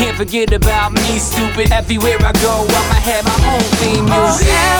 can't forget about me, stupid. Everywhere I go, I'ma have my own theme Oh, music. every time